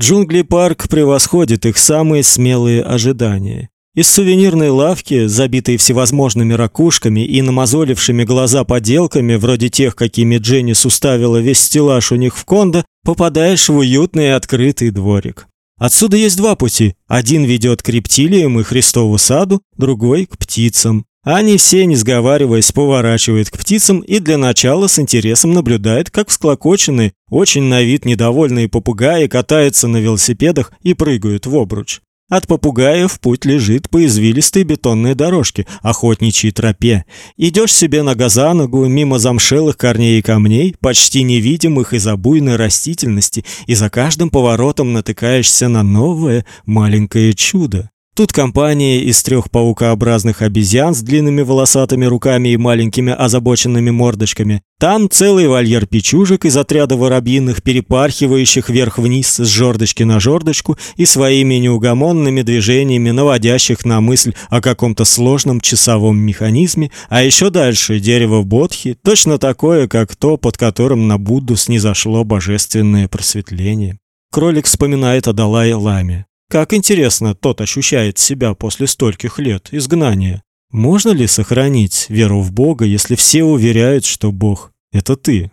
Джунгли-парк превосходит их самые смелые ожидания. Из сувенирной лавки, забитой всевозможными ракушками и намазолившими глаза поделками, вроде тех, какими Дженни суставила весь стеллаж у них в кондо, попадаешь в уютный открытый дворик. Отсюда есть два пути. Один ведет к рептилиям и Христову саду, другой к птицам. Они все, не сговариваясь, поворачивают к птицам и для начала с интересом наблюдают, как всклокоченные, очень на вид недовольные попугаи катаются на велосипедах и прыгают в обруч. От попугаев путь лежит по извилистой бетонной дорожке, охотничьей тропе. Идешь себе нога за ногу мимо замшелых корней и камней, почти невидимых из-за буйной растительности, и за каждым поворотом натыкаешься на новое маленькое чудо. Тут компания из трех паукообразных обезьян с длинными волосатыми руками и маленькими озабоченными мордочками. Там целый вольер печужек из отряда воробьиных, перепархивающих вверх-вниз с жердочки на жердочку и своими неугомонными движениями наводящих на мысль о каком-то сложном часовом механизме, а еще дальше дерево бодхи, точно такое, как то, под которым на Будду снизошло божественное просветление. Кролик вспоминает о Далай-ламе. Как интересно тот ощущает себя после стольких лет изгнания. Можно ли сохранить веру в Бога, если все уверяют, что Бог это ты?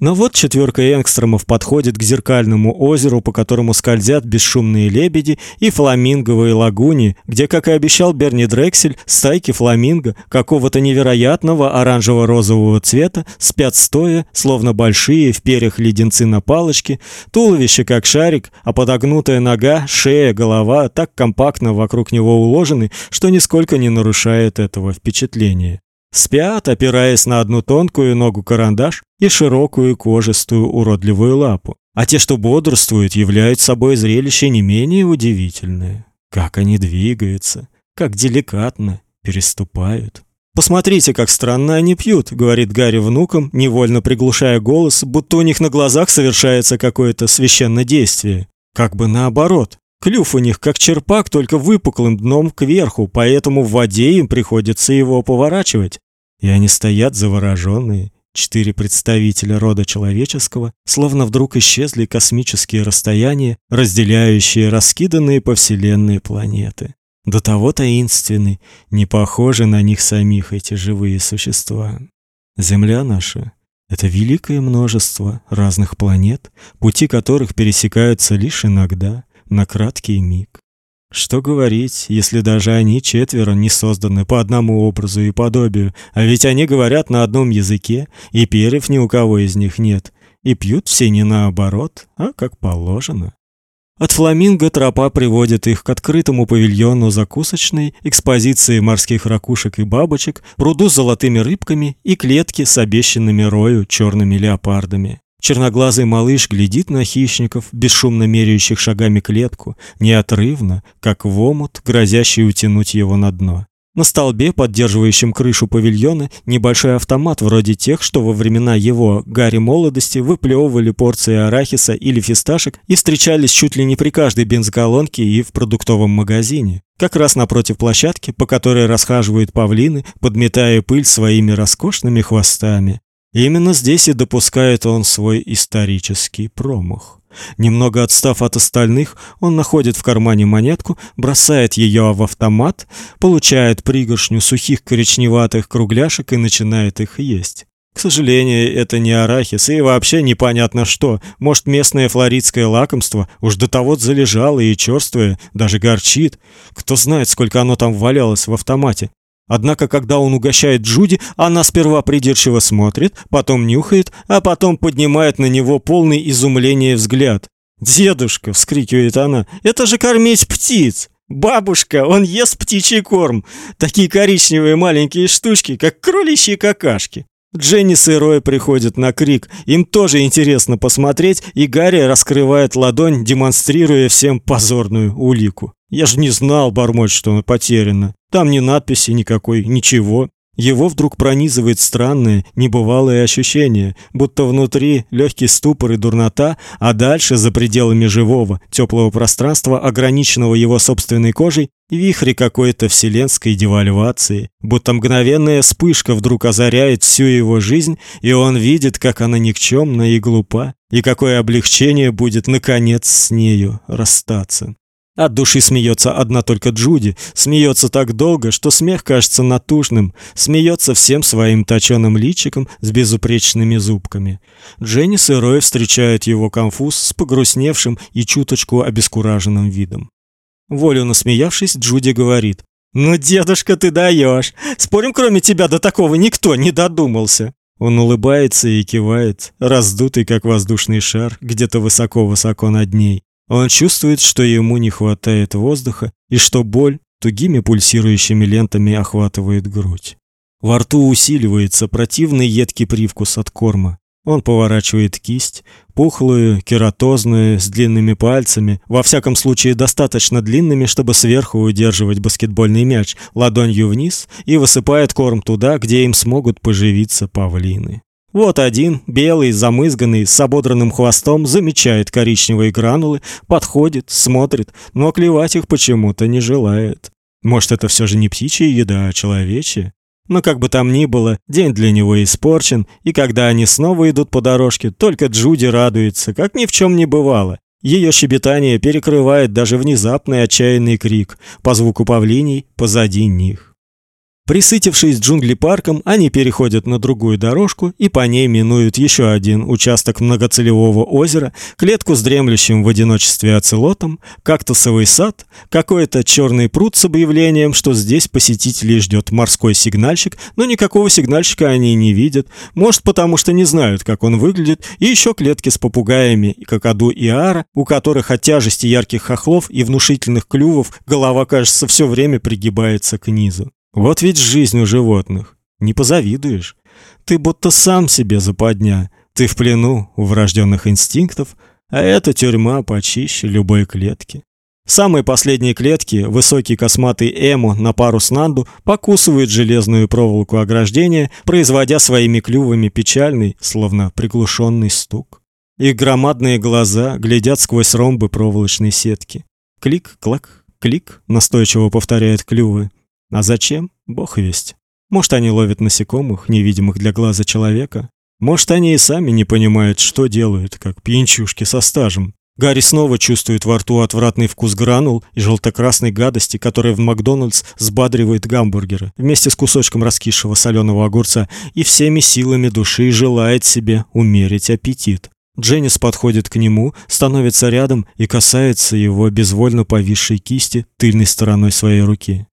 Но вот четверка энгстромов подходит к зеркальному озеру, по которому скользят бесшумные лебеди, и фламинговые лагуни, где, как и обещал Берни Дрексель, стайки фламинго какого-то невероятного оранжево-розового цвета спят стоя, словно большие в перьях леденцы на палочке, туловище как шарик, а подогнутая нога, шея, голова так компактно вокруг него уложены, что нисколько не нарушает этого впечатления. Спят, опираясь на одну тонкую ногу-карандаш и широкую кожистую уродливую лапу. А те, что бодрствуют, являются собой зрелище не менее удивительное. Как они двигаются, как деликатно переступают. Посмотрите, как странно они пьют, говорит Гарри внукам, невольно приглушая голос, будто у них на глазах совершается какое-то священное действие. Как бы наоборот. Клюв у них как черпак, только выпуклым дном кверху, поэтому в воде им приходится его поворачивать и они стоят завороженные, четыре представителя рода человеческого, словно вдруг исчезли космические расстояния, разделяющие раскиданные по вселенной планеты. До того таинственны, не похожи на них самих эти живые существа. Земля наша это великое множество разных планет, пути которых пересекаются лишь иногда, на краткий миг. Что говорить, если даже они четверо не созданы по одному образу и подобию, а ведь они говорят на одном языке, и перьев ни у кого из них нет, и пьют все не наоборот, а как положено. От фламинго тропа приводит их к открытому павильону закусочной, экспозиции морских ракушек и бабочек, пруду с золотыми рыбками и клетке с обещанными рою черными леопардами. Черноглазый малыш глядит на хищников, бесшумно меряющих шагами клетку, неотрывно, как в омут, грозящий утянуть его на дно. На столбе, поддерживающем крышу павильона, небольшой автомат вроде тех, что во времена его Гарри молодости выплевывали порции арахиса или фисташек и встречались чуть ли не при каждой бензоколонке и в продуктовом магазине. Как раз напротив площадки, по которой расхаживают павлины, подметая пыль своими роскошными хвостами. Именно здесь и допускает он свой исторический промах. Немного отстав от остальных, он находит в кармане монетку, бросает ее в автомат, получает пригоршню сухих коричневатых кругляшек и начинает их есть. К сожалению, это не арахис и вообще непонятно что. Может, местное флоридское лакомство уж до того залежало и черствое, даже горчит. Кто знает, сколько оно там валялось в автомате. Однако, когда он угощает Джуди, она сперва придирчиво смотрит, потом нюхает, а потом поднимает на него полный изумления взгляд. "Дедушка", вскрикивает она. "Это же кормить птиц!" Бабушка, он ест птичий корм. Такие коричневые маленькие штучки, как кроличьи какашки. Дженнис и Рой приходят на крик. Им тоже интересно посмотреть, и Гарри раскрывает ладонь, демонстрируя всем позорную улику. Я же не знал, бормочет, что она потеряна. Там ни надписи никакой, ничего. Его вдруг пронизывает странное, небывалое ощущение, будто внутри легкий ступор и дурнота, а дальше, за пределами живого, теплого пространства, ограниченного его собственной кожей, вихри какой-то вселенской девальвации, будто мгновенная вспышка вдруг озаряет всю его жизнь, и он видит, как она никчемна и глупа, и какое облегчение будет наконец с нею расстаться. От души смеется одна только Джуди, смеется так долго, что смех кажется натужным, смеется всем своим точёным личиком с безупречными зубками. Дженнис и Рой встречают его конфуз с погрустневшим и чуточку обескураженным видом. Волю насмеявшись, Джуди говорит: "Ну, дедушка, ты даешь. Спорим, кроме тебя до такого никто не додумался". Он улыбается и кивает, раздутый как воздушный шар, где-то высоко-высоко над ней. Он чувствует, что ему не хватает воздуха и что боль тугими пульсирующими лентами охватывает грудь. Во рту усиливается противный едкий привкус от корма. Он поворачивает кисть, пухлую, кератозную, с длинными пальцами, во всяком случае достаточно длинными, чтобы сверху удерживать баскетбольный мяч, ладонью вниз и высыпает корм туда, где им смогут поживиться павлины. Вот один, белый, замызганный, с ободранным хвостом, замечает коричневые гранулы, подходит, смотрит, но клевать их почему-то не желает. Может, это все же не птичья еда, а человечья? Но как бы там ни было, день для него испорчен, и когда они снова идут по дорожке, только Джуди радуется, как ни в чем не бывало. Ее щебетание перекрывает даже внезапный отчаянный крик по звуку павлиний позади них. Присытившись джунгли-парком, они переходят на другую дорожку и по ней минуют еще один участок многоцелевого озера, клетку с дремлющим в одиночестве оцелотом, кактусовый сад, какой-то черный пруд с объявлением, что здесь посетителей ждет морской сигнальщик, но никакого сигнальщика они не видят, может потому что не знают, как он выглядит, и еще клетки с попугаями, какаду и ара, у которых от тяжести ярких хохлов и внушительных клювов голова, кажется, все время пригибается к низу. Вот ведь жизнь у животных. Не позавидуешь. Ты будто сам себе западня. Ты в плену у врожденных инстинктов, а эта тюрьма почище любой клетки. В самой последней клетке высокий косматый Эмо на пару с Нанду покусывает железную проволоку ограждения, производя своими клювами печальный, словно приглушенный стук. Их громадные глаза глядят сквозь ромбы проволочной сетки. Клик-клак, клик, настойчиво повторяет клювы. А зачем? Бог весть. Может, они ловят насекомых, невидимых для глаза человека? Может, они и сами не понимают, что делают, как пьянчушки со стажем. Гарри снова чувствует во рту отвратный вкус гранул и желто-красной гадости, которая в Макдональдс сбадривает гамбургеры, вместе с кусочком раскисшего соленого огурца, и всеми силами души желает себе умерить аппетит. Дженнис подходит к нему, становится рядом и касается его безвольно повисшей кисти тыльной стороной своей руки.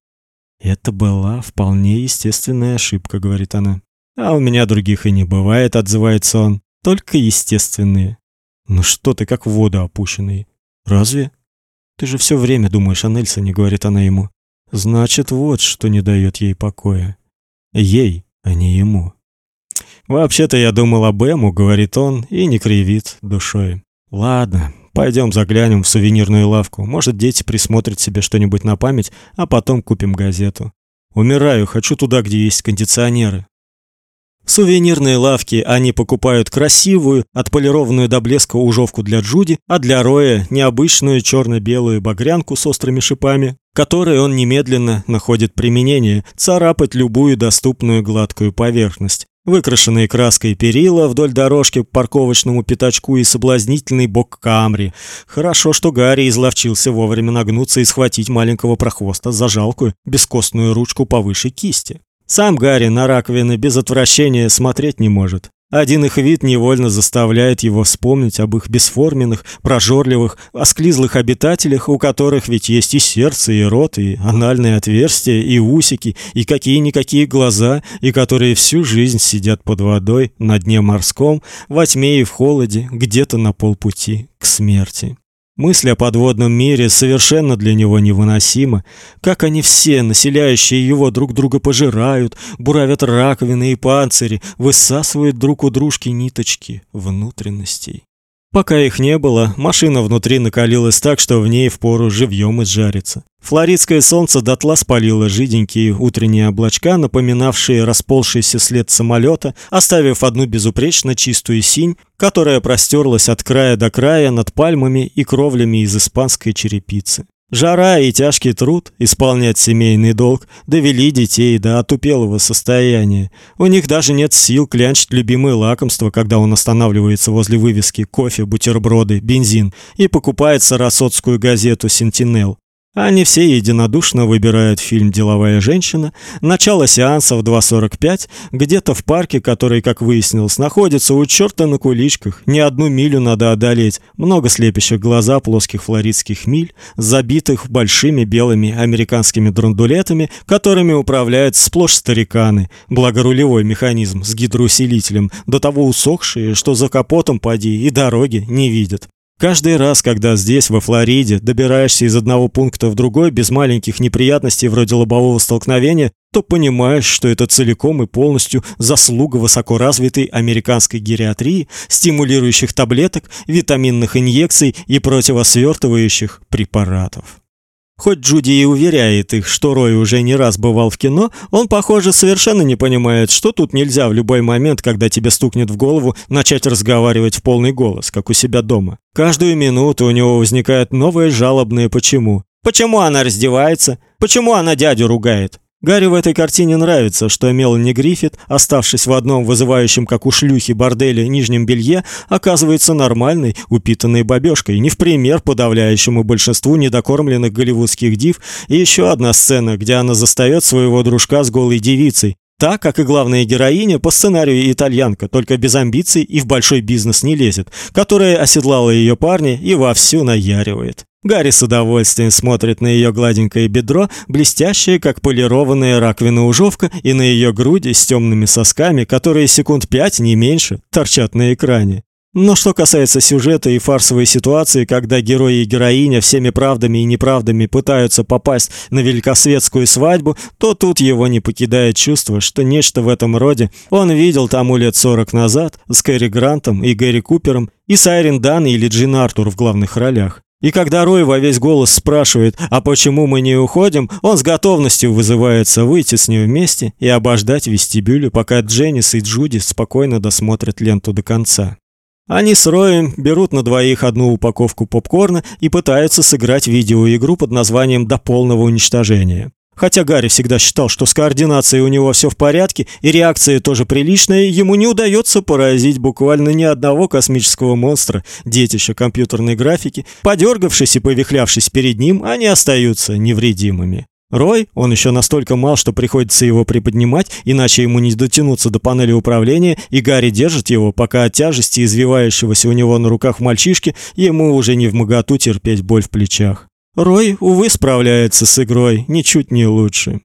Это была вполне естественная ошибка, говорит она. А у меня других и не бывает, отзывается он. Только естественные. Ну что ты как в воду опущенный? Разве? Ты же все время думаешь о Нельсоне, говорит она ему. Значит, вот что не дает ей покоя. Ей, а не ему. Вообще-то я думал об Эму, говорит он, и не кривит душой. Ладно, Пойдем заглянем в сувенирную лавку. Может, дети присмотрят себе что-нибудь на память, а потом купим газету. Умираю, хочу туда, где есть кондиционеры. В сувенирной лавке они покупают красивую, отполированную до блеска ужовку для Джуди, а для Роя необычную черно-белую багрянку с острыми шипами, которой он немедленно находит применение царапать любую доступную гладкую поверхность. Выкрашенные краской перила вдоль дорожки к парковочному пятачку и соблазнительный бок Камри. Хорошо, что Гарри изловчился вовремя нагнуться и схватить маленького прохвоста за жалкую, бескостную ручку повыше кисти. Сам Гарри на раковины без отвращения смотреть не может. Один их вид невольно заставляет его вспомнить об их бесформенных, прожорливых, осклизлых обитателях, у которых ведь есть и сердце, и рот, и анальные отверстия, и усики, и какие-никакие глаза, и которые всю жизнь сидят под водой на дне морском, во тьме и в холоде, где-то на полпути к смерти. Мысль о подводном мире совершенно для него невыносима. Как они все, населяющие его, друг друга пожирают, буравят раковины и панцири, высасывают друг у дружки ниточки внутренностей. Пока их не было, машина внутри накалилась так, что в ней впору живьем изжариться. Флоридское солнце дотла спалило жиденькие утренние облачка, напоминавшие расползшийся след самолета, оставив одну безупречно чистую синь, которая простерлась от края до края над пальмами и кровлями из испанской черепицы. Жара и тяжкий труд исполнять семейный долг довели детей до отупелого состояния. У них даже нет сил клянчить любимые лакомства, когда он останавливается возле вывески кофе, бутерброды, бензин и покупает сарасотскую газету Сентинел. Они все единодушно выбирают фильм Деловая женщина. Начало сеанса в 2:45, где-то в парке, который, как выяснилось, находится у чёрта на куличках. Не одну милю надо одолеть. Много слепящих глаза плоских флоридских миль, забитых большими белыми американскими драндулетами, которыми управляют сплошь стариканы. Благорулевой механизм с гидроусилителем, до того усохшие, что за капотом поди и дороги не видят. Каждый раз, когда здесь, во Флориде, добираешься из одного пункта в другой без маленьких неприятностей вроде лобового столкновения, то понимаешь, что это целиком и полностью заслуга высокоразвитой американской гериатрии, стимулирующих таблеток, витаминных инъекций и противосвертывающих препаратов. Хоть Джуди и уверяет их, что Рой уже не раз бывал в кино, он, похоже, совершенно не понимает, что тут нельзя в любой момент, когда тебе стукнет в голову, начать разговаривать в полный голос, как у себя дома. Каждую минуту у него возникает новое жалобное почему. Почему она раздевается? Почему она дядю ругает? Гарри в этой картине нравится, что Мелани Гриффит, оставшись в одном вызывающем как у шлюхи борделе нижнем белье, оказывается нормальной, упитанной бабёшкой, не в пример подавляющему большинству недокормленных голливудских див. И еще одна сцена, где она застаёт своего дружка с голой девицей, так как и главная героиня по сценарию итальянка, только без амбиций и в большой бизнес не лезет, которая оседлала её парня и вовсю наяривает. Гарри с удовольствием смотрит на ее гладенькое бедро, блестящее, как полированная раковина-ужовка, и на ее груди с темными сосками, которые секунд пять, не меньше, торчат на экране. Но что касается сюжета и фарсовой ситуации, когда герои и героиня всеми правдами и неправдами пытаются попасть на великосветскую свадьбу, то тут его не покидает чувство, что нечто в этом роде он видел тому лет сорок назад с Кэрри Грантом и Гэри Купером и с Айрин Дан или Джин Артур в главных ролях. И когда Рой во весь голос спрашивает, а почему мы не уходим, он с готовностью вызывается выйти с ней вместе и обождать в вестибюле, пока Дженнис и Джуди спокойно досмотрят ленту до конца. Они с Роем берут на двоих одну упаковку попкорна и пытаются сыграть видеоигру под названием «До полного уничтожения». Хотя Гарри всегда считал, что с координацией у него все в порядке и реакция тоже приличная, ему не удается поразить буквально ни одного космического монстра, детища компьютерной графики. Подергавшись и повихлявшись перед ним, они остаются невредимыми. Рой, он еще настолько мал, что приходится его приподнимать, иначе ему не дотянуться до панели управления, и Гарри держит его, пока от тяжести извивающегося у него на руках мальчишки ему уже не в моготу терпеть боль в плечах. Рой, увы, справляется с игрой ничуть не лучше.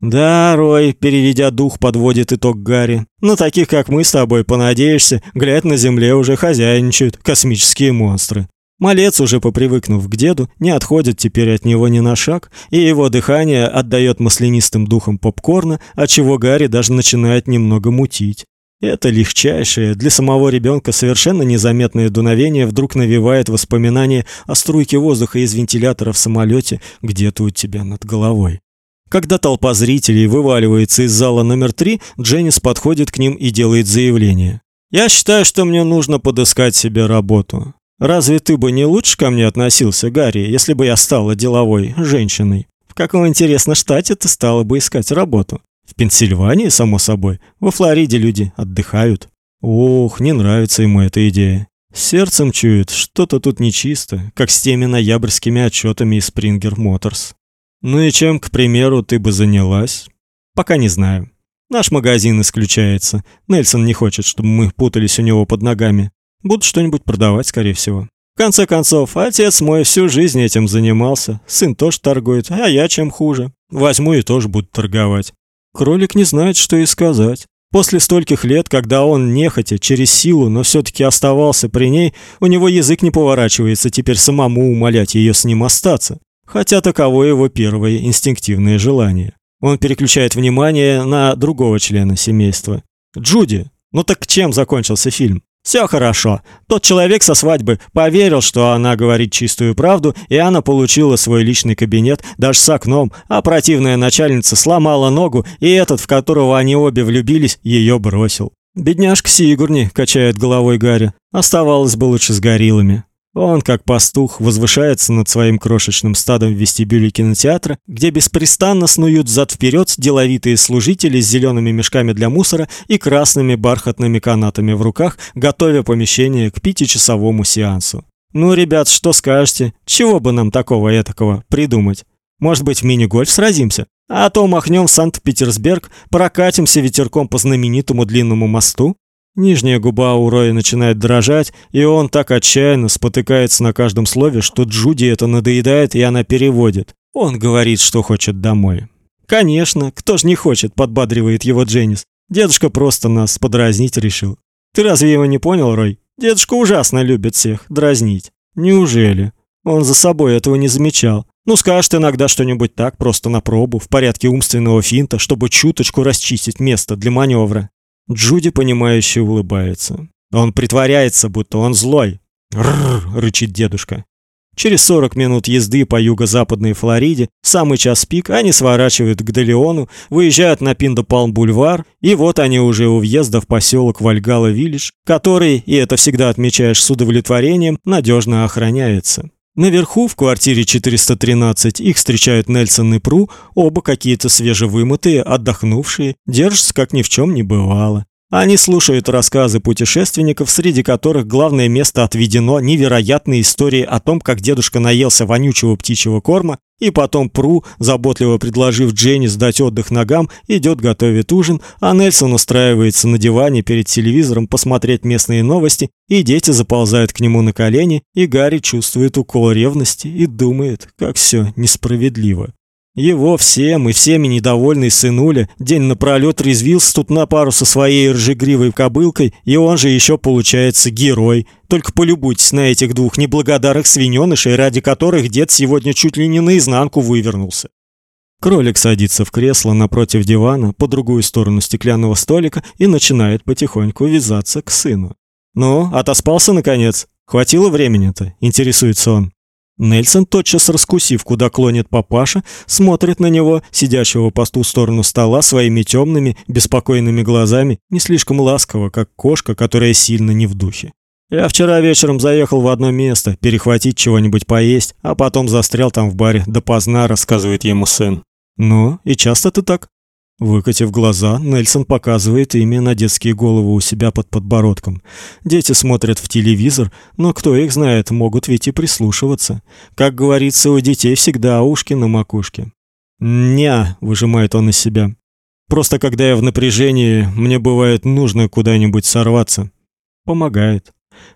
Да, Рой, переведя дух, подводит итог Гарри. На таких, как мы с тобой, понадеешься, глядь на земле уже хозяйничают космические монстры. Малец, уже попривыкнув к деду, не отходит теперь от него ни на шаг, и его дыхание отдает маслянистым духом попкорна, от чего Гарри даже начинает немного мутить. Это легчайшее для самого ребенка совершенно незаметное дуновение вдруг навевает воспоминания о струйке воздуха из вентилятора в самолете где-то у тебя над головой. Когда толпа зрителей вываливается из зала номер три, Дженнис подходит к ним и делает заявление. «Я считаю, что мне нужно подыскать себе работу. Разве ты бы не лучше ко мне относился, Гарри, если бы я стала деловой женщиной? В каком, интересно, штате ты стала бы искать работу? Пенсильвании, само собой. Во Флориде люди отдыхают. Ох, не нравится ему эта идея. Сердцем чует, что-то тут нечисто, как с теми ноябрьскими отчетами из Springer Motors. Ну и чем, к примеру, ты бы занялась? Пока не знаю. Наш магазин исключается. Нельсон не хочет, чтобы мы путались у него под ногами. Буду что-нибудь продавать, скорее всего. В конце концов, отец мой всю жизнь этим занимался. Сын тоже торгует, а я чем хуже. Возьму и тоже буду торговать. Кролик не знает, что и сказать. После стольких лет, когда он нехотя, через силу, но все таки оставался при ней, у него язык не поворачивается теперь самому умолять ее с ним остаться. Хотя таково его первое инстинктивное желание. Он переключает внимание на другого члена семейства. Джуди. Ну так чем закончился фильм? Все хорошо. Тот человек со свадьбы поверил, что она говорит чистую правду, и она получила свой личный кабинет, даже с окном, а противная начальница сломала ногу, и этот, в которого они обе влюбились, ее бросил. Бедняжка Сигурни, качает головой Гарри. Оставалось бы лучше с гориллами. Он, как пастух, возвышается над своим крошечным стадом в вестибюле кинотеатра, где беспрестанно снуют зад вперед деловитые служители с зелеными мешками для мусора и красными бархатными канатами в руках, готовя помещение к пятичасовому сеансу. Ну, ребят, что скажете? Чего бы нам такого этакого придумать? Может быть, в мини-гольф сразимся? А то махнем в Санкт-Петербург, прокатимся ветерком по знаменитому длинному мосту? Нижняя губа у Роя начинает дрожать, и он так отчаянно спотыкается на каждом слове, что Джуди это надоедает, и она переводит. Он говорит, что хочет домой. Конечно, кто ж не хочет, подбадривает его Дженнис. Дедушка просто нас подразнить решил. Ты разве его не понял, Рой? Дедушка ужасно любит всех дразнить. Неужели? Он за собой этого не замечал. Ну, скажет иногда что-нибудь так, просто на пробу, в порядке умственного финта, чтобы чуточку расчистить место для маневра. Джуди понимающе улыбается. Он притворяется, будто он злой. Рррр, рычит дедушка. Через 40 минут езды по юго-западной Флориде, в самый час пик, они сворачивают к Делеону, выезжают на Пиндо-Палм-бульвар, и вот они уже у въезда в поселок Вальгала-Виллидж, который, и это всегда отмечаешь с удовлетворением, надежно охраняется. Наверху, в квартире 413, их встречают Нельсон и Пру, оба какие-то свежевымытые, отдохнувшие, держатся как ни в чем не бывало. Они слушают рассказы путешественников, среди которых главное место отведено невероятной истории о том, как дедушка наелся вонючего птичьего корма, и потом Пру, заботливо предложив Дженни сдать отдых ногам, идет готовить ужин, а Нельсон устраивается на диване перед телевизором посмотреть местные новости, и дети заползают к нему на колени, и Гарри чувствует укол ревности и думает, как все несправедливо. Его всем и всеми недовольный сынуля день напролет резвился тут на пару со своей ржегривой кобылкой, и он же еще получается герой. Только полюбуйтесь на этих двух неблагодарных свиненышей, ради которых дед сегодня чуть ли не наизнанку вывернулся. Кролик садится в кресло напротив дивана по другую сторону стеклянного столика и начинает потихоньку вязаться к сыну. «Ну, отоспался наконец? Хватило времени-то?» – интересуется он. Нельсон, тотчас раскусив, куда клонит папаша, смотрит на него, сидящего по ту сторону стола, своими темными, беспокойными глазами, не слишком ласково, как кошка, которая сильно не в духе. Я вчера вечером заехал в одно место, перехватить чего-нибудь поесть, а потом застрял там в баре допоздна, рассказывает ему сын. Ну, и часто ты так? Выкатив глаза, Нельсон показывает ими на детские головы у себя под подбородком. Дети смотрят в телевизор, но кто их знает, могут ведь и прислушиваться. Как говорится, у детей всегда ушки на макушке. «Ня», — выжимает он из себя. «Просто когда я в напряжении, мне бывает нужно куда-нибудь сорваться». Помогает.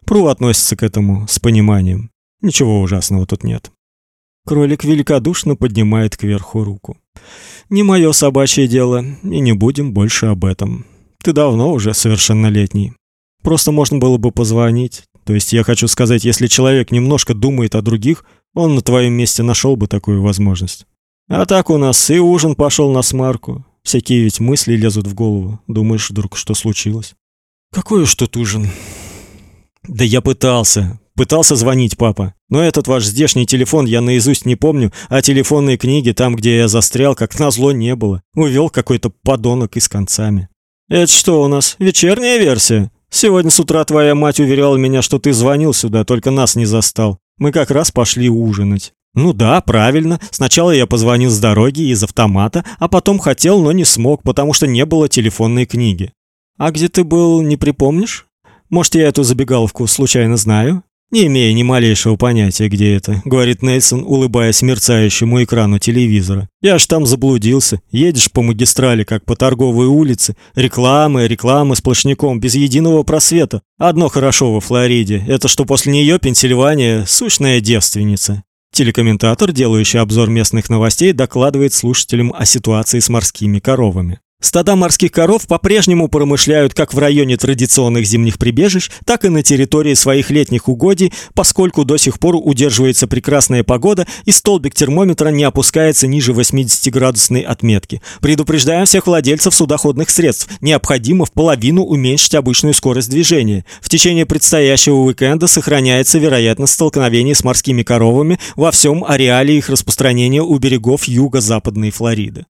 Пру относится к этому с пониманием. Ничего ужасного тут нет. Кролик великодушно поднимает кверху руку. Не мое собачье дело, и не будем больше об этом. Ты давно уже совершеннолетний. Просто можно было бы позвонить. То есть я хочу сказать, если человек немножко думает о других, он на твоем месте нашел бы такую возможность. А так у нас и ужин пошел на смарку. Всякие ведь мысли лезут в голову. Думаешь, вдруг что случилось? Какой уж тут ужин? Да я пытался. Пытался звонить, папа. Но этот ваш здешний телефон я наизусть не помню, а телефонные книги там, где я застрял, как назло не было. Увел какой-то подонок и с концами. Это что у нас? Вечерняя версия? Сегодня с утра твоя мать уверяла меня, что ты звонил сюда, только нас не застал. Мы как раз пошли ужинать. Ну да, правильно. Сначала я позвонил с дороги из автомата, а потом хотел, но не смог, потому что не было телефонной книги. А где ты был, не припомнишь? Может, я эту забегаловку случайно знаю? Не имея ни малейшего понятия, где это, говорит Нельсон, улыбаясь мерцающему экрану телевизора. Я ж там заблудился. Едешь по магистрали, как по торговой улице, рекламы, рекламы сплошняком, без единого просвета. Одно хорошо во Флориде это что после нее Пенсильвания сущная девственница. Телекомментатор, делающий обзор местных новостей, докладывает слушателям о ситуации с морскими коровами. Стада морских коров по-прежнему промышляют как в районе традиционных зимних прибежищ, так и на территории своих летних угодий, поскольку до сих пор удерживается прекрасная погода и столбик термометра не опускается ниже 80-градусной отметки. Предупреждаем всех владельцев судоходных средств, необходимо в половину уменьшить обычную скорость движения. В течение предстоящего уикенда сохраняется вероятность столкновений с морскими коровами во всем ареале их распространения у берегов юго-западной Флориды.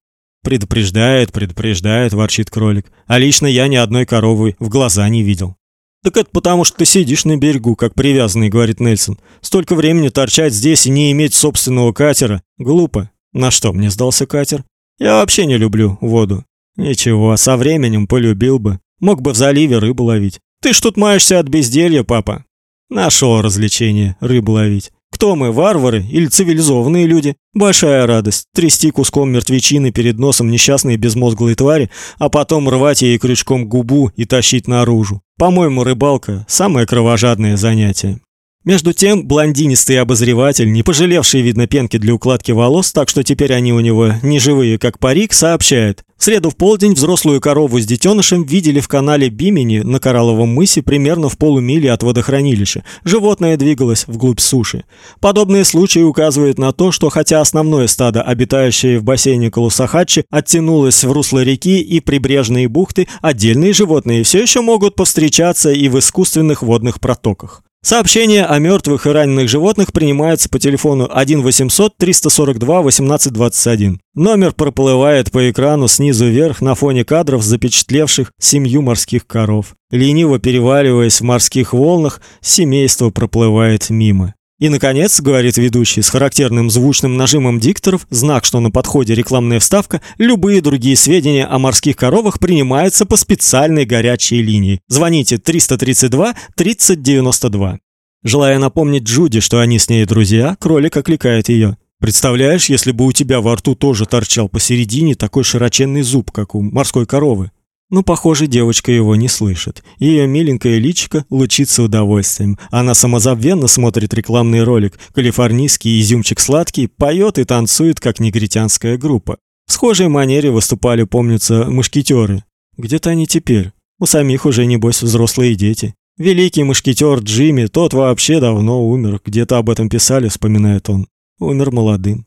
Предупреждает, предупреждает, ворчит кролик. А лично я ни одной коровы в глаза не видел. Так это потому, что ты сидишь на берегу, как привязанный, говорит Нельсон. Столько времени торчать здесь и не иметь собственного катера глупо. На что мне сдался катер? Я вообще не люблю воду. Ничего, со временем полюбил бы. Мог бы в заливе рыбу ловить. Ты ж тут маешься от безделья, папа. Нашел развлечение рыбу ловить. Кто мы, варвары или цивилизованные люди? Большая радость трясти куском мертвечины перед носом несчастной безмозглой твари, а потом рвать ей крючком губу и тащить наружу. По-моему, рыбалка самое кровожадное занятие. Между тем, блондинистый обозреватель, не пожалевший, видно, пенки для укладки волос, так что теперь они у него не живые, как парик, сообщает. В среду в полдень взрослую корову с детенышем видели в канале Бимени на Коралловом мысе примерно в полумиле от водохранилища. Животное двигалось вглубь суши. Подобные случаи указывают на то, что хотя основное стадо, обитающее в бассейне Колусахачи, оттянулось в русло реки и прибрежные бухты, отдельные животные все еще могут повстречаться и в искусственных водных протоках. Сообщения о мертвых и раненых животных принимаются по телефону 1 800 342 1821. Номер проплывает по экрану снизу вверх на фоне кадров, запечатлевших семью морских коров. Лениво переваливаясь в морских волнах, семейство проплывает мимо. И наконец, говорит ведущий с характерным звучным нажимом дикторов, знак, что на подходе рекламная вставка, любые другие сведения о морских коровах принимаются по специальной горячей линии. Звоните 332 3092. Желая напомнить Джуди, что они с ней друзья, кролик окликает ее. Представляешь, если бы у тебя во рту тоже торчал посередине такой широченный зуб, как у морской коровы. Но, похоже, девочка его не слышит. Ее миленькое личико лучится удовольствием. Она самозабвенно смотрит рекламный ролик. Калифорнийский изюмчик сладкий поет и танцует, как негритянская группа. В схожей манере выступали, помнится, мушкетеры. Где-то они теперь. У самих уже небось взрослые дети. Великий мушкетер Джимми, тот вообще давно умер. Где-то об этом писали, вспоминает он. Умер молодым.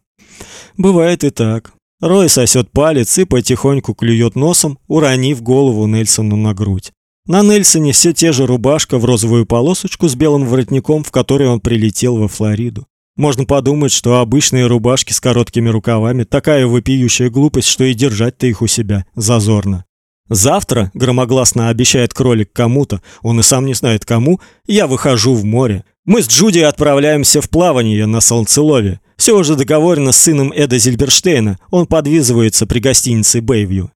Бывает и так. Рой сосет палец и потихоньку клюет носом, уронив голову Нельсону на грудь. На Нельсоне все те же рубашка в розовую полосочку с белым воротником, в которой он прилетел во Флориду. Можно подумать, что обычные рубашки с короткими рукавами такая вопиющая глупость, что и держать-то их у себя зазорно. Завтра, громогласно обещает кролик кому-то, он и сам не знает кому, я выхожу в море. Мы с Джуди отправляемся в плавание на Солнцелове. Все уже договорено с сыном Эда Зильберштейна. Он подвизывается при гостинице Бэйвью.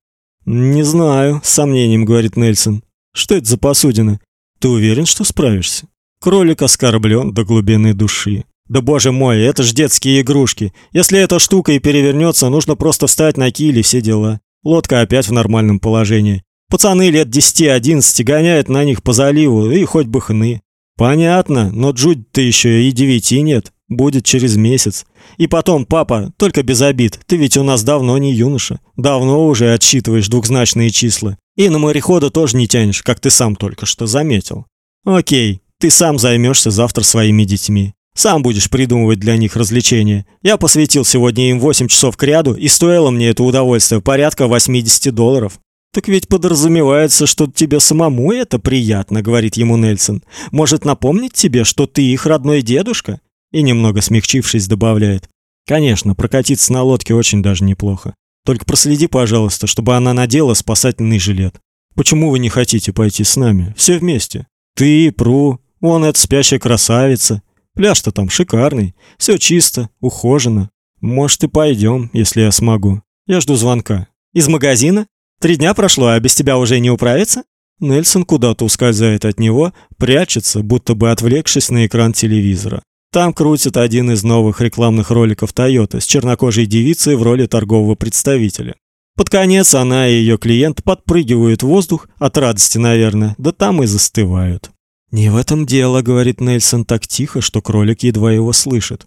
Не знаю, с сомнением говорит Нельсон. Что это за посудина? Ты уверен, что справишься? Кролик оскорблен до глубины души. Да боже мой, это ж детские игрушки. Если эта штука и перевернется, нужно просто встать на киль и все дела. Лодка опять в нормальном положении. Пацаны лет 10-11 гоняют на них по заливу, и хоть бы хны. Понятно, но Джуд-то еще и девяти нет. Будет через месяц. И потом, папа, только без обид. Ты ведь у нас давно не юноша. Давно уже отсчитываешь двухзначные числа. И на морехода тоже не тянешь, как ты сам только что заметил. О'кей, ты сам займешься завтра своими детьми. Сам будешь придумывать для них развлечения. Я посвятил сегодня им 8 часов кряду, и стоило мне это удовольствие порядка 80 долларов. Так ведь подразумевается, что тебе самому это приятно, говорит ему Нельсон. Может напомнить тебе, что ты их родной дедушка? И немного смягчившись, добавляет: "Конечно, прокатиться на лодке очень даже неплохо. Только проследи, пожалуйста, чтобы она надела спасательный жилет. Почему вы не хотите пойти с нами? Все вместе. Ты, Пру, вон эта спящая красавица. Пляж-то там шикарный, все чисто, ухожено. Может, и пойдем, если я смогу. Я жду звонка. Из магазина? Три дня прошло, а без тебя уже не управиться? Нельсон куда-то ускользает от него, прячется, будто бы отвлекшись на экран телевизора. Там крутят один из новых рекламных роликов Toyota с чернокожей девицей в роли торгового представителя. Под конец она и ее клиент подпрыгивают в воздух от радости, наверное, да там и застывают. Не в этом дело, говорит Нельсон так тихо, что кролик едва его слышит.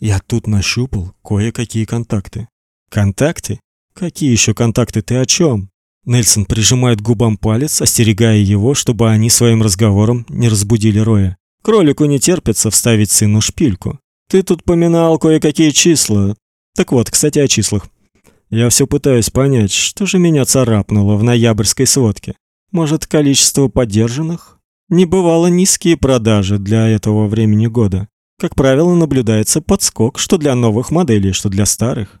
Я тут нащупал кое-какие контакты. Контакты? Какие еще контакты? Ты о чем? Нельсон прижимает к губам палец, остерегая его, чтобы они своим разговором не разбудили Роя. Кролику не терпится вставить сыну шпильку. Ты тут поминал кое-какие числа. Так вот, кстати, о числах. Я все пытаюсь понять, что же меня царапнуло в ноябрьской сводке. Может, количество поддержанных? Не бывало низкие продажи для этого времени года. Как правило, наблюдается подскок, что для новых моделей, что для старых.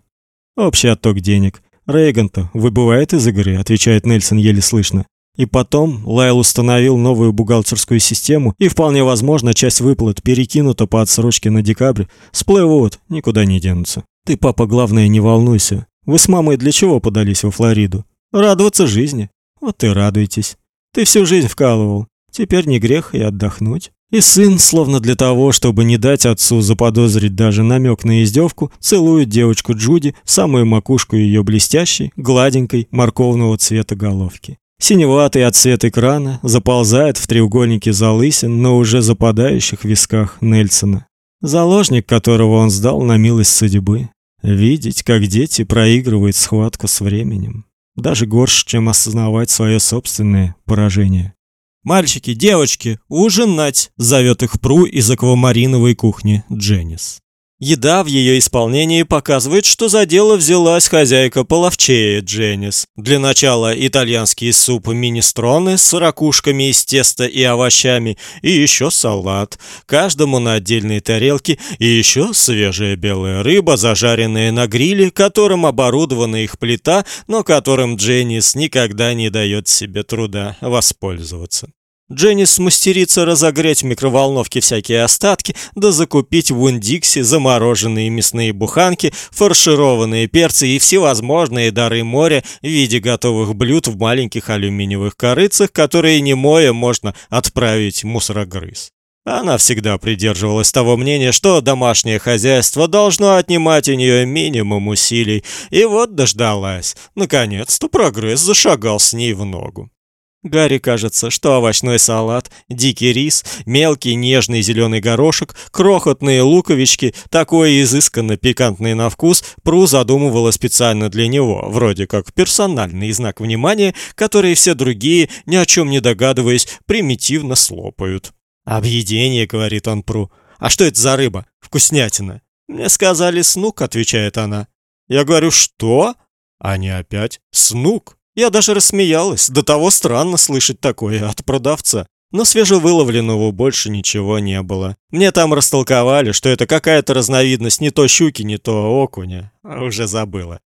Общий отток денег. Рейганта выбывает из игры, отвечает Нельсон еле слышно. И потом Лайл установил новую бухгалтерскую систему, и вполне возможно, часть выплат перекинута по отсрочке на декабрь. Сплывут, никуда не денутся. Ты, папа, главное, не волнуйся. Вы с мамой для чего подались во Флориду? Радоваться жизни. Вот и радуйтесь. Ты всю жизнь вкалывал. Теперь не грех и отдохнуть. И сын, словно для того, чтобы не дать отцу заподозрить даже намек на издевку, целует девочку Джуди в самую макушку ее блестящей, гладенькой, морковного цвета головки. Синеватый от света экрана заползает в треугольнике залысин на уже западающих висках Нельсона. Заложник, которого он сдал на милость судьбы. Видеть, как дети проигрывают схватку с временем. Даже горше, чем осознавать свое собственное поражение. «Мальчики, девочки, ужинать!» – зовет их Пру из аквамариновой кухни Дженнис. Еда в ее исполнении показывает, что за дело взялась хозяйка половчее Дженнис. Для начала итальянские супы минестроны с ракушками из теста и овощами, и еще салат, каждому на отдельной тарелке, и еще свежая белая рыба, зажаренная на гриле, которым оборудована их плита, но которым Дженнис никогда не дает себе труда воспользоваться. Дженнис смастерится разогреть в микроволновке всякие остатки, да закупить в Ундиксе замороженные мясные буханки, фаршированные перцы и всевозможные дары моря в виде готовых блюд в маленьких алюминиевых корыцах, которые не моя можно отправить мусорогрыз. Она всегда придерживалась того мнения, что домашнее хозяйство должно отнимать у нее минимум усилий, и вот дождалась. Наконец-то прогресс зашагал с ней в ногу. Гарри кажется, что овощной салат, дикий рис, мелкий нежный зеленый горошек, крохотные луковички, такой изысканно пикантный на вкус, Пру задумывала специально для него, вроде как персональный знак внимания, который все другие, ни о чем не догадываясь, примитивно слопают. «Объедение», — говорит он Пру. «А что это за рыба? Вкуснятина». «Мне сказали снук», — отвечает она. Я говорю, «Что?» Они опять «Снук». Я даже рассмеялась, до того странно слышать такое от продавца. Но свежевыловленного больше ничего не было. Мне там растолковали, что это какая-то разновидность не то щуки, не то окуня. А уже забыла.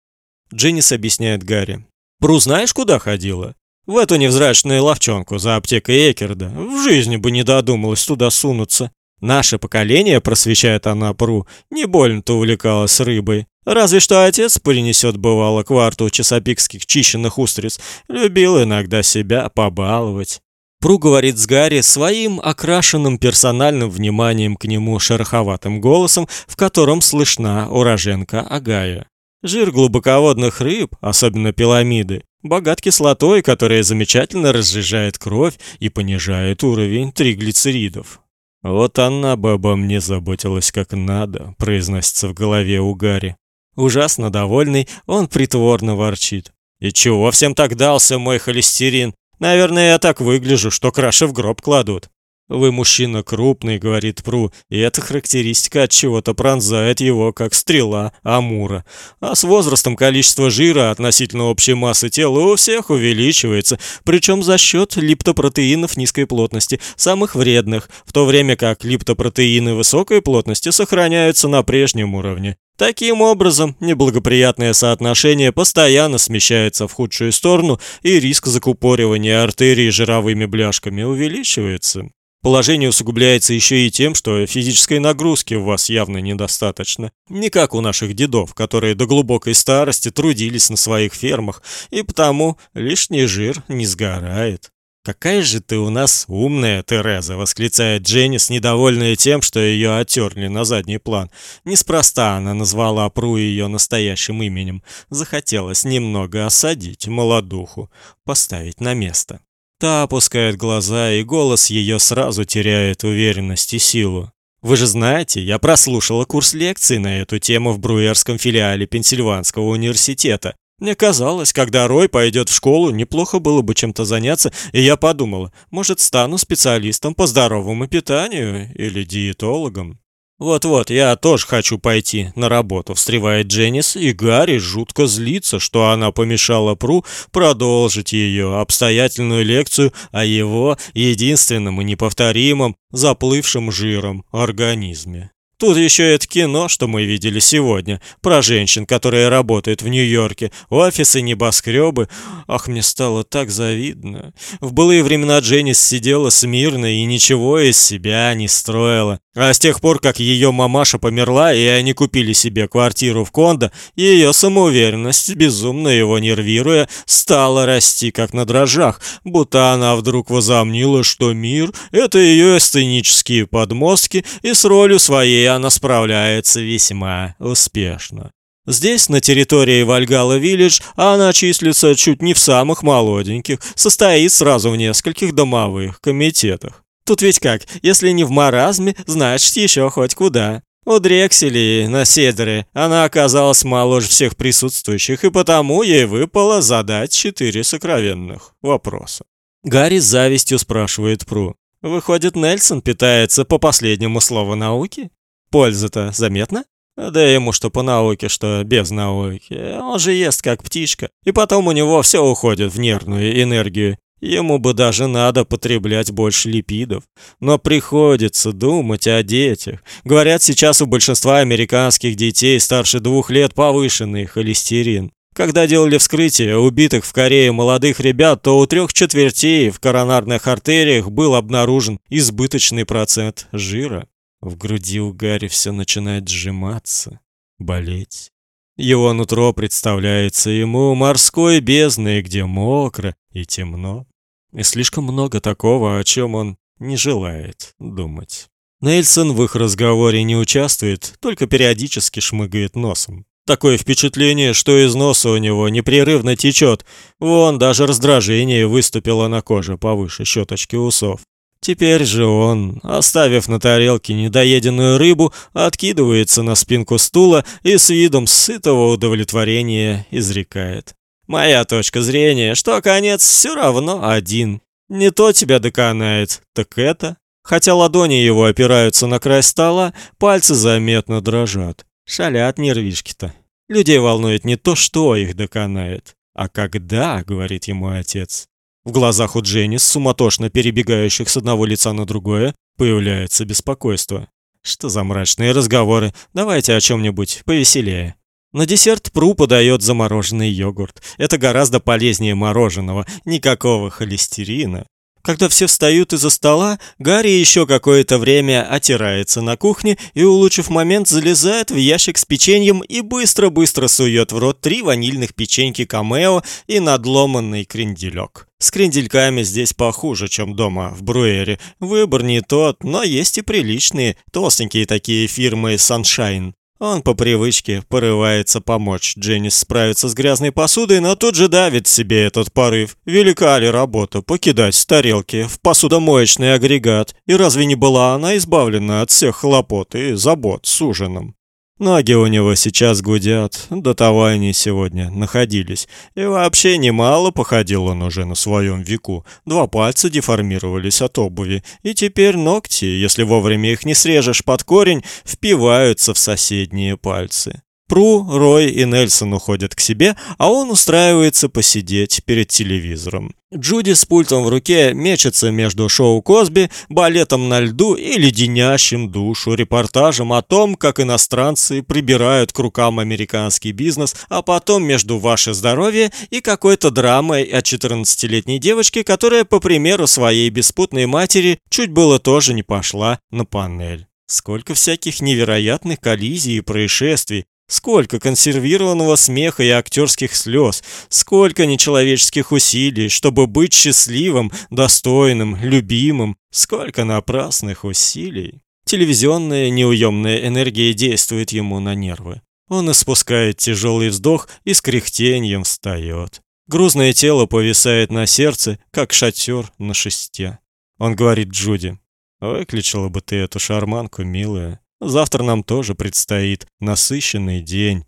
Дженнис объясняет Гарри. «Пру знаешь, куда ходила? В эту невзрачную ловчонку за аптекой Экерда. В жизни бы не додумалась туда сунуться. Наше поколение, просвещает она Пру, не больно-то увлекалось рыбой. Разве что отец принесет бывало кварту часопикских чищенных устриц, любил иногда себя побаловать. Пру говорит с Гарри своим окрашенным персональным вниманием к нему шероховатым голосом, в котором слышна уроженка Агая. Жир глубоководных рыб, особенно пиламиды, богат кислотой, которая замечательно разжижает кровь и понижает уровень триглицеридов. Вот она бы обо мне заботилась как надо, произносится в голове у Гарри. Ужасно довольный, он притворно ворчит. «И чего всем так дался мой холестерин? Наверное, я так выгляжу, что краши в гроб кладут». «Вы мужчина крупный», — говорит Пру, и эта характеристика от чего-то пронзает его, как стрела Амура. А с возрастом количество жира относительно общей массы тела у всех увеличивается, причем за счет липтопротеинов низкой плотности, самых вредных, в то время как липтопротеины высокой плотности сохраняются на прежнем уровне. Таким образом, неблагоприятное соотношение постоянно смещается в худшую сторону, и риск закупоривания артерий жировыми бляшками увеличивается. Положение усугубляется еще и тем, что физической нагрузки у вас явно недостаточно. Не как у наших дедов, которые до глубокой старости трудились на своих фермах, и потому лишний жир не сгорает. «Какая же ты у нас умная, Тереза!» — восклицает Дженнис, недовольная тем, что ее оттерли на задний план. Неспроста она назвала Пру ее настоящим именем. Захотелось немного осадить молодуху, поставить на место. Та опускает глаза, и голос ее сразу теряет уверенность и силу. Вы же знаете, я прослушала курс лекций на эту тему в Бруерском филиале Пенсильванского университета. Мне казалось, когда Рой пойдет в школу, неплохо было бы чем-то заняться, и я подумала, может, стану специалистом по здоровому питанию или диетологом. Вот-вот, я тоже хочу пойти на работу, встревает Дженнис, и Гарри жутко злится, что она помешала Пру продолжить ее обстоятельную лекцию о его единственном и неповторимом заплывшем жиром организме. Тут еще это кино, что мы видели сегодня, про женщин, которые работают в Нью-Йорке, офисы, небоскребы. Ах, мне стало так завидно. В былые времена Дженнис сидела смирно и ничего из себя не строила. А с тех пор, как ее мамаша померла, и они купили себе квартиру в Кондо, ее самоуверенность, безумно его нервируя, стала расти как на дрожжах, будто она вдруг возомнила, что мир — это ее сценические подмостки, и с ролью своей она справляется весьма успешно. Здесь, на территории Вальгала-Виллидж, она числится чуть не в самых молоденьких, состоит сразу в нескольких домовых комитетах. Тут ведь как, если не в маразме, значит еще хоть куда. У Дрексели на Седре она оказалась моложе всех присутствующих, и потому ей выпало задать четыре сокровенных вопроса. Гарри с завистью спрашивает Пру. Выходит, Нельсон питается по последнему слову науки? Польза-то заметна? Да ему что по науке, что без науки. Он же ест как птичка, и потом у него все уходит в нервную энергию. Ему бы даже надо потреблять больше липидов, но приходится думать о детях. Говорят, сейчас у большинства американских детей старше двух лет повышенный холестерин. Когда делали вскрытие убитых в Корее молодых ребят, то у трех четвертей в коронарных артериях был обнаружен избыточный процент жира. В груди у Гарри все начинает сжиматься, болеть. Его нутро представляется ему морской бездной, где мокро и темно. И слишком много такого, о чем он не желает думать. Нельсон в их разговоре не участвует, только периодически шмыгает носом. Такое впечатление, что из носа у него непрерывно течет. Вон даже раздражение выступило на коже повыше щеточки усов. Теперь же он, оставив на тарелке недоеденную рыбу, откидывается на спинку стула и с видом сытого удовлетворения изрекает: "Моя точка зрения, что конец все равно один. Не то тебя доконает, так это". Хотя ладони его опираются на край стола, пальцы заметно дрожат. Шалят нервишки-то. Людей волнует не то, что их доконает, а когда, говорит ему отец. В глазах у Дженнис, суматошно перебегающих с одного лица на другое, появляется беспокойство. Что за мрачные разговоры? Давайте о чем нибудь повеселее. На десерт Пру подает замороженный йогурт. Это гораздо полезнее мороженого. Никакого холестерина. Когда все встают из-за стола, Гарри еще какое-то время отирается на кухне и, улучив момент, залезает в ящик с печеньем и быстро-быстро сует в рот три ванильных печеньки камео и надломанный кренделек. С крендельками здесь похуже, чем дома в Бруэре. Выбор не тот, но есть и приличные, толстенькие такие фирмы Sunshine. Он по привычке порывается помочь Дженнис справиться с грязной посудой, но тут же давит себе этот порыв. Велика ли работа покидать тарелки в посудомоечный агрегат? И разве не была она избавлена от всех хлопот и забот с ужином? Ноги у него сейчас гудят, до того они сегодня находились. И вообще немало походил он уже на своем веку. Два пальца деформировались от обуви, и теперь ногти, если вовремя их не срежешь под корень, впиваются в соседние пальцы. Пру, Рой и Нельсон уходят к себе, а он устраивается посидеть перед телевизором. Джуди с пультом в руке мечется между шоу Косби, балетом на льду и леденящим душу репортажем о том, как иностранцы прибирают к рукам американский бизнес, а потом между «Ваше здоровье» и какой-то драмой о 14-летней девочке, которая, по примеру своей беспутной матери, чуть было тоже не пошла на панель. Сколько всяких невероятных коллизий и происшествий, Сколько консервированного смеха и актерских слез, сколько нечеловеческих усилий, чтобы быть счастливым, достойным, любимым, сколько напрасных усилий. Телевизионная неуемная энергия действует ему на нервы. Он испускает тяжелый вздох и с кряхтением встает. Грузное тело повисает на сердце, как шатер на шесте. Он говорит Джуди: "Выключила бы ты эту шарманку, милая". Завтра нам тоже предстоит насыщенный день.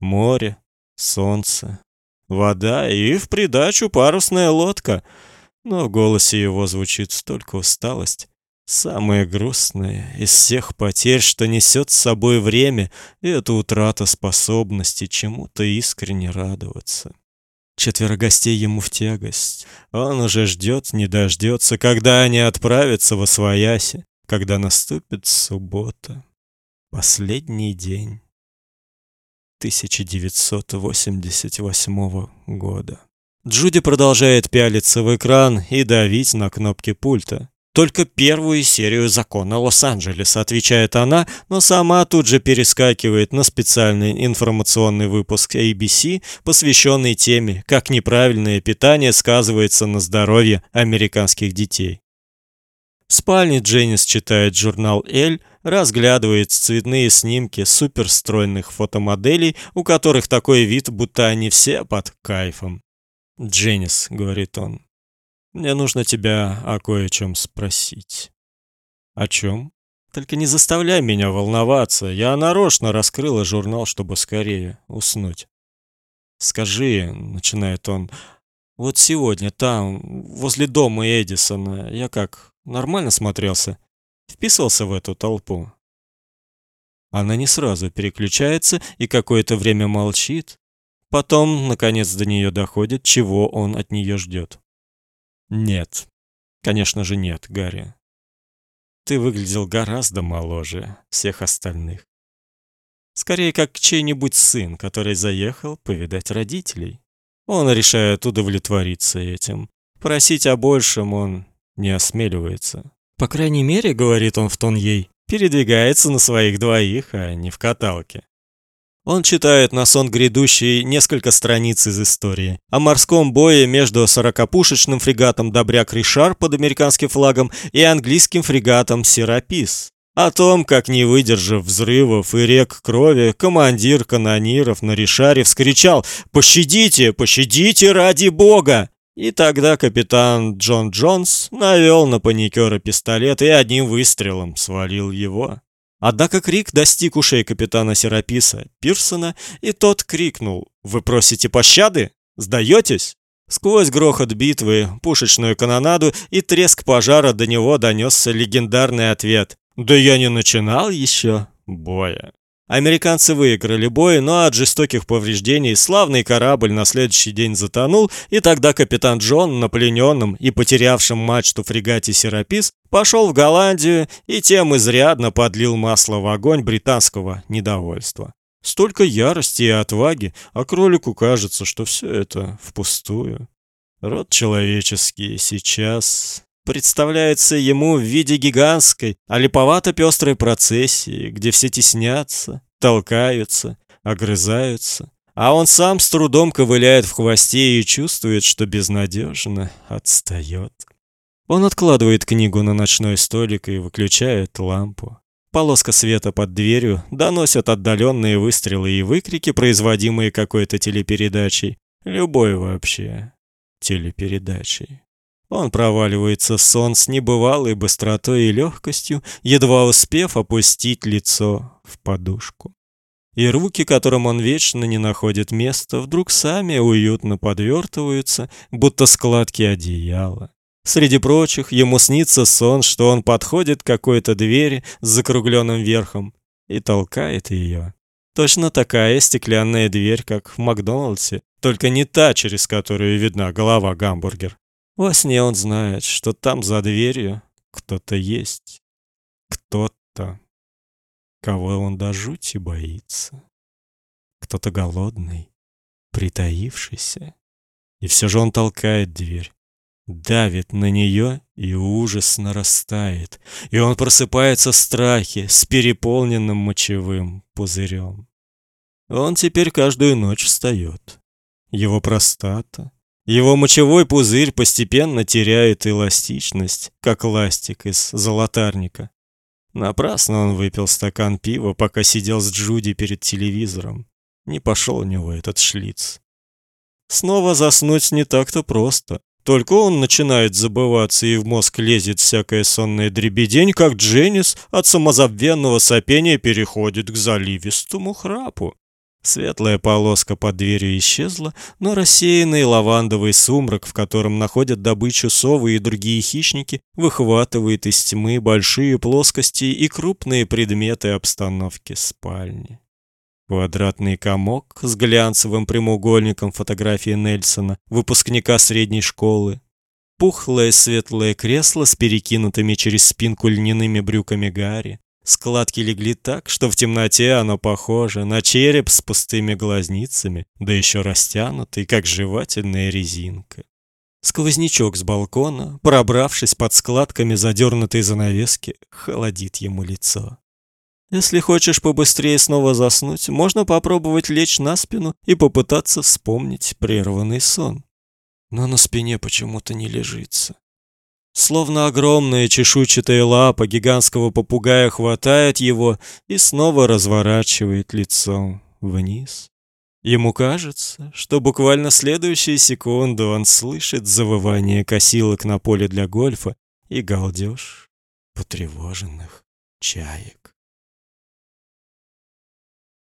Море, солнце, вода и в придачу парусная лодка. Но в голосе его звучит столько усталость. Самое грустное из всех потерь, что несет с собой время, это утрата способности чему-то искренне радоваться. Четверо гостей ему в тягость. Он уже ждет, не дождется, когда они отправятся во свояси, когда наступит суббота. Последний день 1988 года. Джуди продолжает пялиться в экран и давить на кнопки пульта. Только первую серию закона Лос-Анджелеса, отвечает она, но сама тут же перескакивает на специальный информационный выпуск ABC, посвященный теме, как неправильное питание сказывается на здоровье американских детей. Спальне Дженнис читает журнал «Эль», разглядывает цветные снимки суперстройных фотомоделей, у которых такой вид, будто они все под кайфом. «Дженнис», — говорит он, мне нужно тебя о кое-чем спросить. О чем? Только не заставляй меня волноваться. Я нарочно раскрыла журнал, чтобы скорее уснуть. Скажи, начинает он. Вот сегодня там, возле дома Эдисона, я как, нормально смотрелся? Вписывался в эту толпу? Она не сразу переключается и какое-то время молчит. Потом, наконец, до нее доходит, чего он от нее ждет. Нет. Конечно же нет, Гарри. Ты выглядел гораздо моложе всех остальных. Скорее как чей-нибудь сын, который заехал повидать родителей. Он решает удовлетвориться этим. Просить о большем он не осмеливается. По крайней мере, говорит он в тон ей, передвигается на своих двоих, а не в каталке. Он читает на сон грядущий несколько страниц из истории о морском бое между сорокопушечным фрегатом Добряк Ришар под американским флагом и английским фрегатом Серапис. О том, как не выдержав взрывов и рек крови, командир канониров на Ришаре вскричал: "Пощадите, пощадите ради бога!" И тогда капитан Джон Джонс навел на паникера пистолет и одним выстрелом свалил его. Однако крик достиг ушей капитана Сераписа Пирсона, и тот крикнул: "Вы просите пощады? Сдаетесь?» Сквозь грохот битвы, пушечную канонаду и треск пожара до него донесся легендарный ответ: "Да я не начинал еще боя". Американцы выиграли бой, но от жестоких повреждений славный корабль на следующий день затонул, и тогда капитан Джон, на плененном и потерявшем мачту фрегате Серапис, пошел в Голландию и тем изрядно подлил масло в огонь британского недовольства. Столько ярости и отваги, а кролику кажется, что все это впустую. Род человеческий сейчас представляется ему в виде гигантской, а липовато-пестрой процессии, где все теснятся, толкаются, огрызаются, а он сам с трудом ковыляет в хвосте и чувствует, что безнадежно отстает. Он откладывает книгу на ночной столик и выключает лампу. Полоска света под дверью доносит отдаленные выстрелы и выкрики, производимые какой-то телепередачей, любой вообще телепередачей. Он проваливается в сон с небывалой быстротой и легкостью, едва успев опустить лицо в подушку. И руки, которым он вечно не находит места, вдруг сами уютно подвертываются, будто складки одеяла. Среди прочих, ему снится сон, что он подходит к какой-то двери с закругленным верхом и толкает ее. Точно такая стеклянная дверь, как в Макдоналдсе, только не та, через которую видна голова гамбургер. Во сне он знает, что там за дверью кто-то есть. Кто-то, кого он до жути боится. Кто-то голодный, притаившийся. И все же он толкает дверь, давит на нее, и ужас нарастает. И он просыпается в страхе с переполненным мочевым пузырем. Он теперь каждую ночь встает. Его простата, его мочевой пузырь постепенно теряет эластичность, как ластик из золотарника. Напрасно он выпил стакан пива, пока сидел с Джуди перед телевизором. Не пошел у него этот шлиц. Снова заснуть не так-то просто. Только он начинает забываться, и в мозг лезет всякая сонная дребедень, как Дженнис от самозабвенного сопения переходит к заливистому храпу. Светлая полоска под дверью исчезла, но рассеянный лавандовый сумрак, в котором находят добычу совы и другие хищники, выхватывает из тьмы большие плоскости и крупные предметы обстановки спальни. Квадратный комок с глянцевым прямоугольником фотографии Нельсона, выпускника средней школы. Пухлое светлое кресло с перекинутыми через спинку льняными брюками Гарри, Складки легли так, что в темноте оно похоже на череп с пустыми глазницами, да еще растянутый, как жевательная резинка. Сквознячок с балкона, пробравшись под складками задернутой занавески, холодит ему лицо. Если хочешь побыстрее снова заснуть, можно попробовать лечь на спину и попытаться вспомнить прерванный сон. Но на спине почему-то не лежится. Словно огромная чешуйчатая лапа гигантского попугая хватает его и снова разворачивает лицом вниз. Ему кажется, что буквально следующие секунды он слышит завывание косилок на поле для гольфа и галдеж потревоженных чаек.